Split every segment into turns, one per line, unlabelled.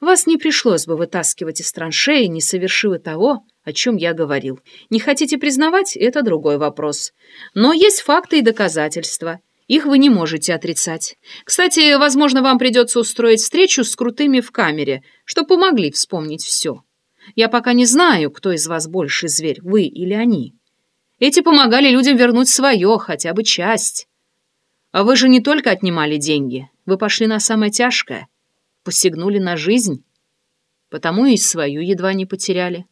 Вас не пришлось бы вытаскивать из траншеи, не совершив того, о чем я говорил. Не хотите признавать – это другой вопрос. Но есть факты и доказательства. Их вы не можете отрицать. Кстати, возможно, вам придется устроить встречу с крутыми в камере, чтобы помогли вспомнить все. Я пока не знаю, кто из вас больше зверь, вы или они. Эти помогали людям вернуть свое, хотя бы часть. А вы же не только отнимали деньги, вы пошли на самое тяжкое, посягнули на жизнь, потому и свою едва не потеряли.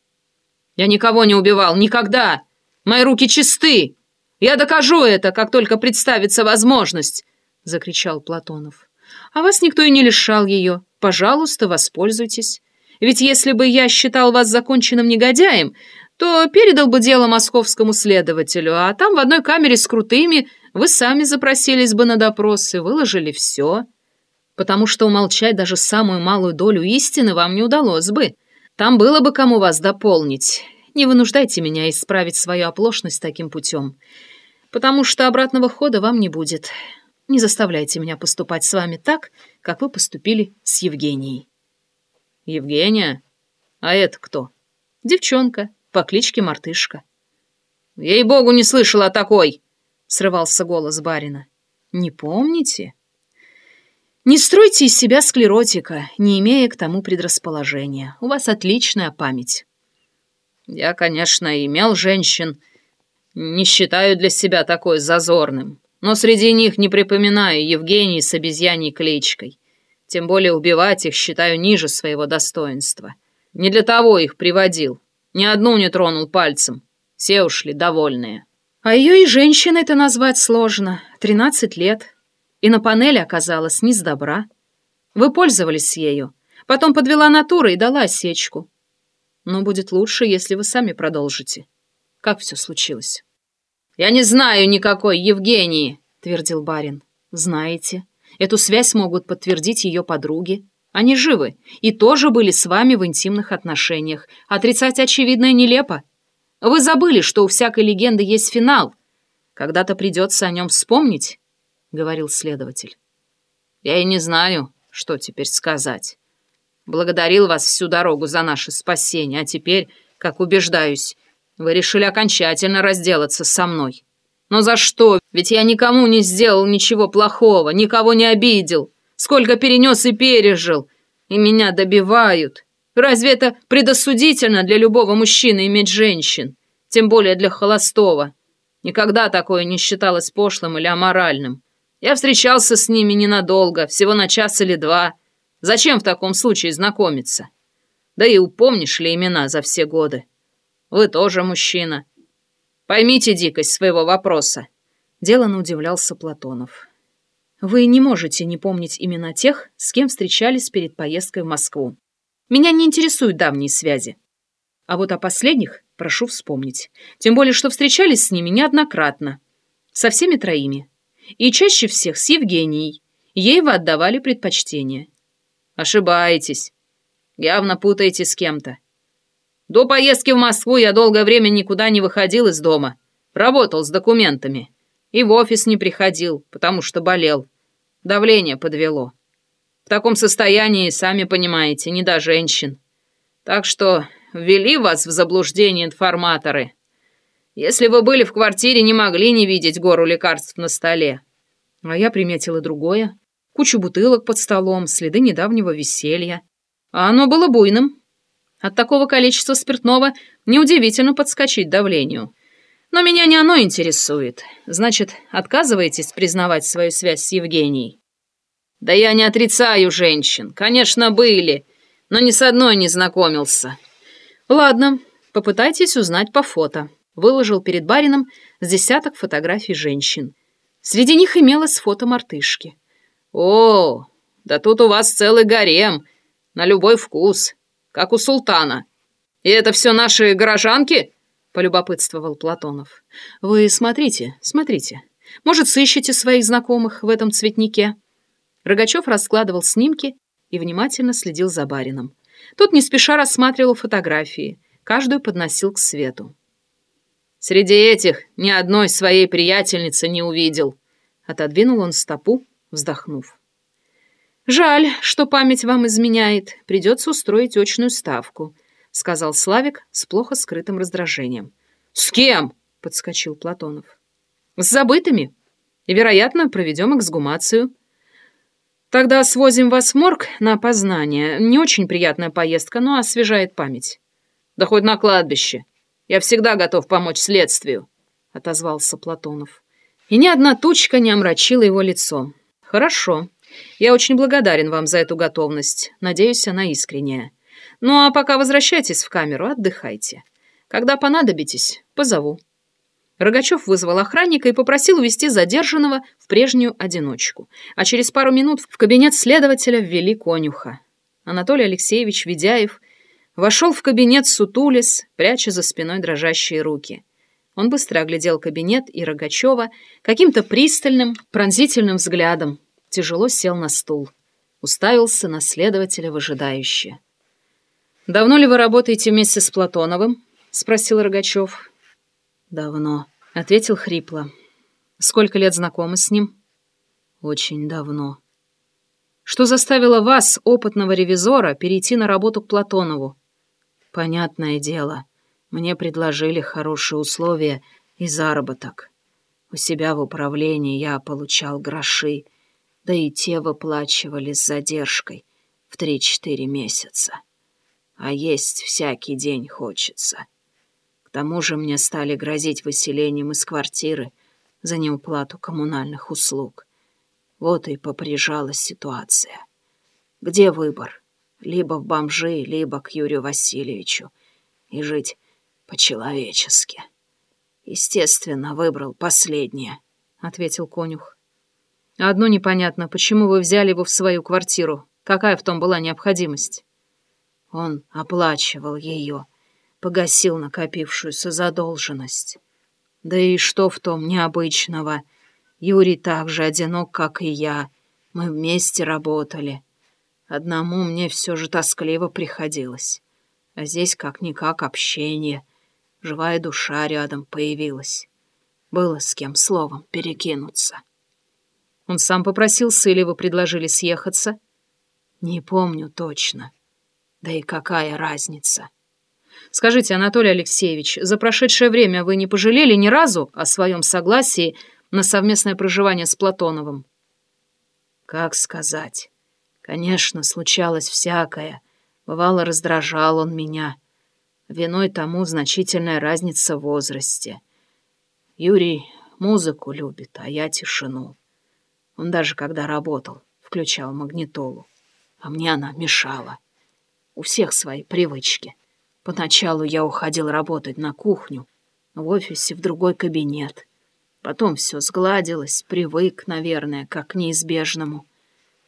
Я никого не убивал, никогда! Мои руки чисты! Я докажу это, как только представится возможность!» — закричал Платонов. «А вас никто и не лишал ее. Пожалуйста, воспользуйтесь. Ведь если бы я считал вас законченным негодяем, то передал бы дело московскому следователю, а там в одной камере с крутыми вы сами запросились бы на допрос и выложили все. Потому что умолчать даже самую малую долю истины вам не удалось бы. Там было бы кому вас дополнить. Не вынуждайте меня исправить свою оплошность таким путем, потому что обратного хода вам не будет. Не заставляйте меня поступать с вами так, как вы поступили с Евгенией». «Евгения? А это кто?» «Девчонка по кличке Мартышка». «Ей-богу, не слышала о такой!» — срывался голос барина. «Не помните?» «Не стройте из себя склеротика, не имея к тому предрасположения. У вас отличная память». «Я, конечно, имел женщин, не считаю для себя такой зазорным, но среди них не припоминаю Евгений с обезьяней кличкой. Тем более убивать их считаю ниже своего достоинства. Не для того их приводил, ни одну не тронул пальцем. Все ушли довольные». А ее и женщиной-то назвать сложно. Тринадцать лет. И на панели оказалась не с добра. Вы пользовались ею. Потом подвела натура и дала осечку. Но будет лучше, если вы сами продолжите. Как все случилось? «Я не знаю никакой Евгении», — твердил барин. «Знаете. Эту связь могут подтвердить ее подруги. Они живы и тоже были с вами в интимных отношениях. Отрицать очевидное нелепо. Вы забыли, что у всякой легенды есть финал. Когда-то придется о нем вспомнить, — говорил следователь. Я и не знаю, что теперь сказать. Благодарил вас всю дорогу за наше спасение, а теперь, как убеждаюсь, вы решили окончательно разделаться со мной. Но за что? Ведь я никому не сделал ничего плохого, никого не обидел. Сколько перенес и пережил. И меня добивают. Разве это предосудительно для любого мужчины иметь женщин? Тем более для холостого. Никогда такое не считалось пошлым или аморальным. Я встречался с ними ненадолго, всего на час или два. Зачем в таком случае знакомиться? Да и упомнишь ли имена за все годы? Вы тоже мужчина. Поймите дикость своего вопроса. Делано удивлялся Платонов. Вы не можете не помнить имена тех, с кем встречались перед поездкой в Москву. Меня не интересуют давние связи. А вот о последних прошу вспомнить. Тем более, что встречались с ними неоднократно. Со всеми троими. И чаще всех с Евгенией. Ей вы отдавали предпочтение. Ошибаетесь. Явно путаете с кем-то. До поездки в Москву я долгое время никуда не выходил из дома. Работал с документами. И в офис не приходил, потому что болел. Давление подвело. В таком состоянии, сами понимаете, не до женщин. Так что ввели вас в заблуждение информаторы. Если вы были в квартире, не могли не видеть гору лекарств на столе. А я приметила другое. Кучу бутылок под столом, следы недавнего веселья. А оно было буйным. От такого количества спиртного неудивительно подскочить давлению. Но меня не оно интересует. Значит, отказываетесь признавать свою связь с Евгенией? «Да я не отрицаю женщин. Конечно, были, но ни с одной не знакомился». «Ладно, попытайтесь узнать по фото». Выложил перед барином с десяток фотографий женщин. Среди них имелось фото мартышки. «О, да тут у вас целый гарем, на любой вкус, как у султана. И это все наши горожанки?» — полюбопытствовал Платонов. «Вы смотрите, смотрите. Может, сыщете своих знакомых в этом цветнике?» Рогачев раскладывал снимки и внимательно следил за барином. Тот не спеша рассматривал фотографии, каждую подносил к свету. «Среди этих ни одной своей приятельницы не увидел», — отодвинул он стопу, вздохнув. «Жаль, что память вам изменяет. Придется устроить очную ставку», — сказал Славик с плохо скрытым раздражением. «С кем?» — подскочил Платонов. «С забытыми. И, вероятно, проведем эксгумацию». «Тогда свозим вас в морг на опознание. Не очень приятная поездка, но освежает память». «Да хоть на кладбище. Я всегда готов помочь следствию», — отозвался Платонов. И ни одна тучка не омрачила его лицо. «Хорошо. Я очень благодарен вам за эту готовность. Надеюсь, она искренняя. Ну а пока возвращайтесь в камеру, отдыхайте. Когда понадобитесь, позову». Рогачев вызвал охранника и попросил увести задержанного в прежнюю одиночку. А через пару минут в кабинет следователя ввели конюха. Анатолий Алексеевич Ведяев вошел в кабинет сутулис, пряча за спиной дрожащие руки. Он быстро оглядел кабинет и Рогачева каким-то пристальным, пронзительным взглядом. Тяжело сел на стул. Уставился на следователя выжидающе. «Давно ли вы работаете вместе с Платоновым?» — спросил Рогачев. «Давно», — ответил хрипло. «Сколько лет знакомы с ним?» «Очень давно». «Что заставило вас, опытного ревизора, перейти на работу к Платонову?» «Понятное дело». Мне предложили хорошие условия и заработок. У себя в управлении я получал гроши, да и те выплачивали с задержкой в три-четыре месяца. А есть всякий день хочется. К тому же мне стали грозить выселением из квартиры за неуплату коммунальных услуг. Вот и поприжалась ситуация. Где выбор? Либо в бомжи, либо к Юрию Васильевичу. И жить по-человечески. Естественно, выбрал последнее, ответил конюх. Одно непонятно, почему вы взяли его в свою квартиру? Какая в том была необходимость? Он оплачивал ее, погасил накопившуюся задолженность. Да и что в том необычного? Юрий так же одинок, как и я. Мы вместе работали. Одному мне все же тоскливо приходилось. А здесь как-никак общение — Живая душа рядом появилась. Было с кем словом перекинуться. Он сам попросился или предложили съехаться? Не помню точно. Да и какая разница? Скажите, Анатолий Алексеевич, за прошедшее время вы не пожалели ни разу о своем согласии на совместное проживание с Платоновым? Как сказать? Конечно, случалось всякое. Бывало, раздражал он меня. Виной тому значительная разница в возрасте. Юрий музыку любит, а я тишину. Он даже когда работал, включал магнитолу. А мне она мешала. У всех свои привычки. Поначалу я уходил работать на кухню, в офисе в другой кабинет. Потом все сгладилось, привык, наверное, как к неизбежному.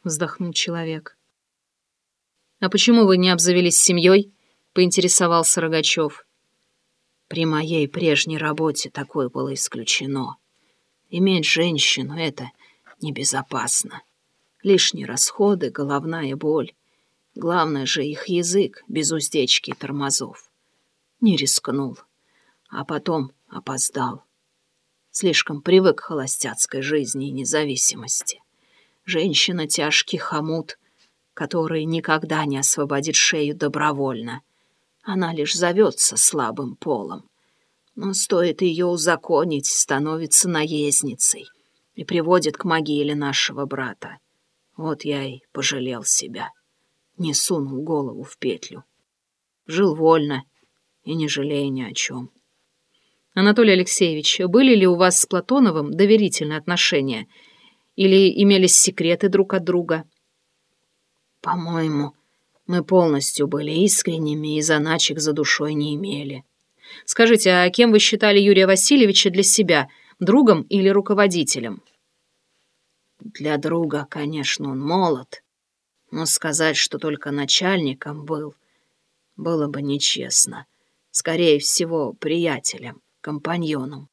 Вздохнул человек. «А почему вы не обзавелись семьей?» поинтересовался Рогачев. При моей прежней работе такое было исключено. Иметь женщину — это небезопасно. Лишние расходы, головная боль. Главное же их язык, без уздечки и тормозов. Не рискнул, а потом опоздал. Слишком привык к холостяцкой жизни и независимости. Женщина — тяжкий хомут, который никогда не освободит шею добровольно — она лишь зовется слабым полом. Но стоит ее узаконить, становится наездницей и приводит к могиле нашего брата. Вот я и пожалел себя. Не сунул голову в петлю. Жил вольно и не жалея ни о чем. Анатолий Алексеевич, были ли у вас с Платоновым доверительные отношения? Или имелись секреты друг от друга? По-моему, мы полностью были искренними и заначек за душой не имели. Скажите, а кем вы считали Юрия Васильевича для себя, другом или руководителем? Для друга, конечно, он молод, но сказать, что только начальником был, было бы нечестно. Скорее всего, приятелем, компаньоном.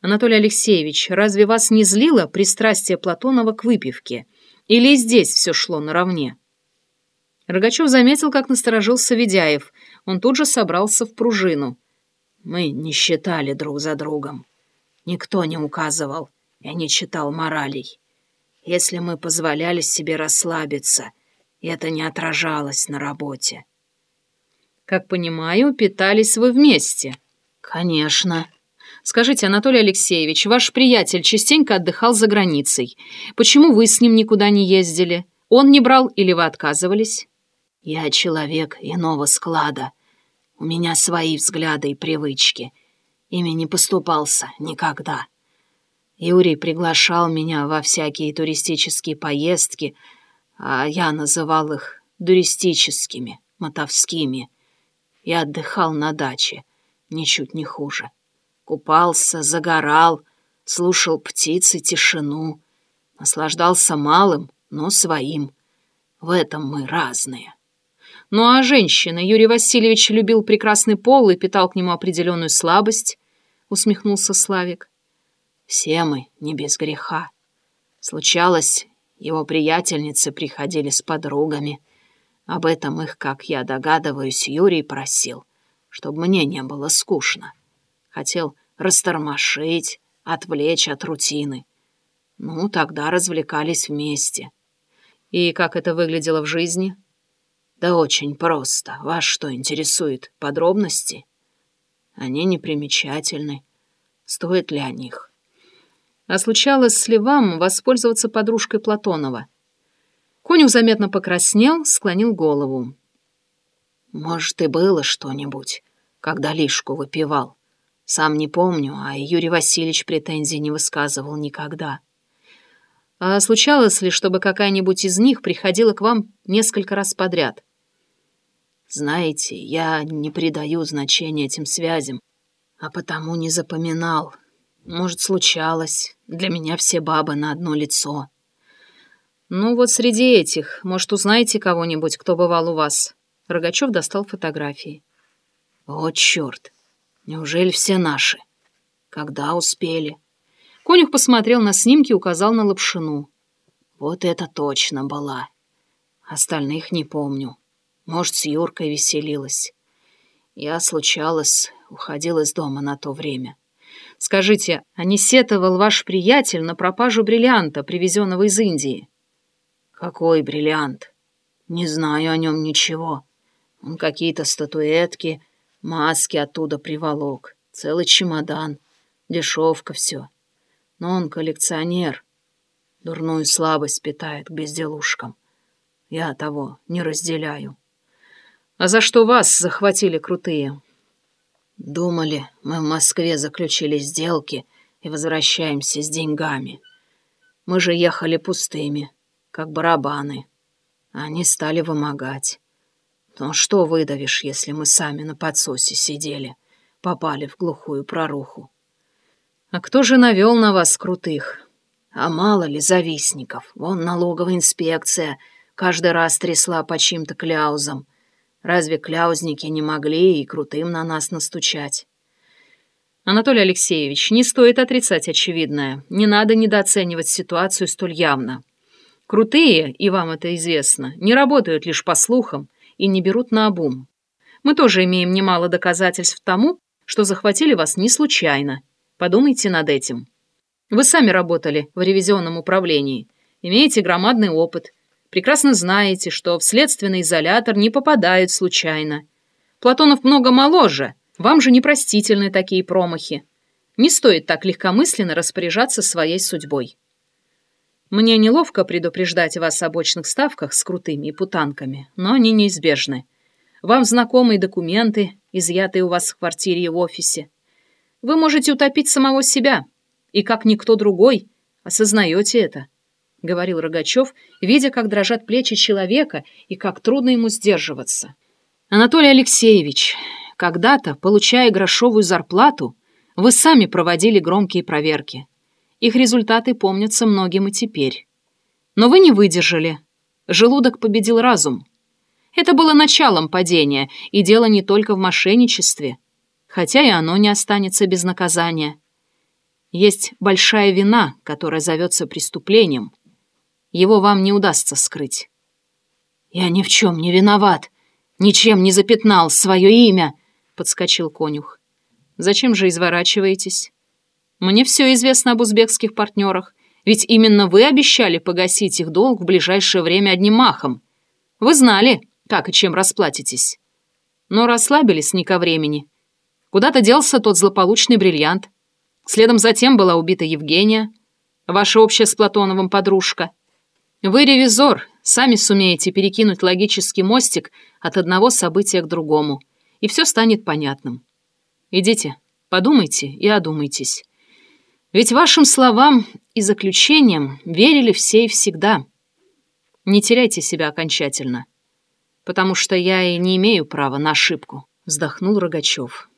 Анатолий Алексеевич, разве вас не злило пристрастие Платонова к выпивке? Или здесь все шло наравне? Рогачев заметил, как насторожился Ведяев. Он тут же собрался в пружину. Мы не считали друг за другом. Никто не указывал. Я не читал моралей.
если мы позволяли себе расслабиться, это не отражалось на работе.
Как понимаю, питались вы вместе.
Конечно.
Скажите, Анатолий Алексеевич, ваш приятель частенько отдыхал за границей. Почему вы с ним никуда не ездили? Он не брал или вы отказывались?
Я человек иного склада. У меня свои взгляды и привычки. Ими не поступался никогда. Юрий приглашал меня во всякие туристические поездки, а я называл их туристическими, мотовскими. Я отдыхал на даче, ничуть не хуже. Купался, загорал, слушал птицы, тишину. Наслаждался малым, но своим. В этом мы разные.
Ну а женщина? Юрий Васильевич любил прекрасный пол и питал к нему определенную слабость, усмехнулся Славик.
Все мы не без греха. Случалось, его приятельницы приходили с подругами. Об этом их, как я догадываюсь, Юрий просил, чтобы мне не было скучно. Хотел растормошить, отвлечь от рутины. Ну, тогда развлекались вместе.
И как это выглядело в жизни?
Да очень просто. Вас что интересует? Подробности? Они непримечательны. Стоит ли о них?
А случалось ли вам воспользоваться подружкой Платонова? Конюх заметно покраснел, склонил голову.
Может, и было что-нибудь, когда лишку выпивал. Сам не помню, а Юрий Васильевич претензий не высказывал никогда.
А случалось ли, чтобы какая-нибудь из них приходила к вам несколько раз подряд?
Знаете, я не придаю значения этим связям, а потому не запоминал. Может, случалось. Для меня все бабы на одно лицо.
Ну вот среди этих, может, узнаете кого-нибудь, кто бывал у вас? Рогачев достал фотографии.
О, черт! Неужели все наши? Когда успели?
Конюх посмотрел на снимки и указал на лапшину.
Вот это точно была. Остальных не помню. Может, с Юркой веселилась. Я, случалось, уходил из дома на то время.
Скажите, а не сетовал ваш приятель на пропажу бриллианта, привезенного из Индии?
Какой бриллиант? Не знаю о нем ничего. Он какие-то статуэтки, маски оттуда приволок. Целый чемодан. Дешевка все но он коллекционер. Дурную слабость питает к безделушкам. Я того не разделяю.
А за что вас захватили крутые?
Думали, мы в Москве заключили сделки и возвращаемся с деньгами. Мы же ехали пустыми, как барабаны. Они стали вымогать. Но что выдавишь, если мы сами на подсосе сидели, попали в глухую проруху?
А кто же навел на вас крутых?
А мало ли завистников. Вон налоговая инспекция каждый раз трясла по чьим-то кляузам. Разве кляузники не могли и крутым на нас настучать?
Анатолий Алексеевич, не стоит отрицать очевидное. Не надо недооценивать ситуацию столь явно. Крутые, и вам это известно, не работают лишь по слухам и не берут на обум. Мы тоже имеем немало доказательств тому, что захватили вас не случайно Подумайте над этим. Вы сами работали в ревизионном управлении, имеете громадный опыт, прекрасно знаете, что в следственный изолятор не попадают случайно. Платонов много моложе, вам же непростительны такие промахи. Не стоит так легкомысленно распоряжаться своей судьбой. Мне неловко предупреждать вас о бочных ставках с крутыми путанками, но они неизбежны. Вам знакомы документы, изъятые у вас в квартире и в офисе. Вы можете утопить самого себя, и как никто другой осознаете это», — говорил Рогачев, видя, как дрожат плечи человека и как трудно ему сдерживаться. «Анатолий Алексеевич, когда-то, получая грошовую зарплату, вы сами проводили громкие проверки. Их результаты помнятся многим и теперь. Но вы не выдержали. Желудок победил разум. Это было началом падения, и дело не только в мошенничестве — хотя и оно не останется без наказания. Есть большая вина, которая зовется преступлением. Его вам не удастся скрыть.
«Я ни в чем не виноват, ничем не запятнал свое имя», — подскочил конюх.
«Зачем же изворачиваетесь? Мне все известно об узбекских партнерах. Ведь именно вы обещали погасить их долг в ближайшее время одним махом. Вы знали, как и чем расплатитесь. Но расслабились не ко времени. Куда-то делся тот злополучный бриллиант. Следом затем была убита Евгения, ваша общая с Платоновым подружка. Вы ревизор, сами сумеете перекинуть логический мостик от одного события к другому, и все станет понятным. Идите, подумайте и одумайтесь. Ведь вашим словам и заключениям верили все и всегда. Не теряйте себя окончательно, потому что я и не имею права на ошибку, вздохнул Рогачев.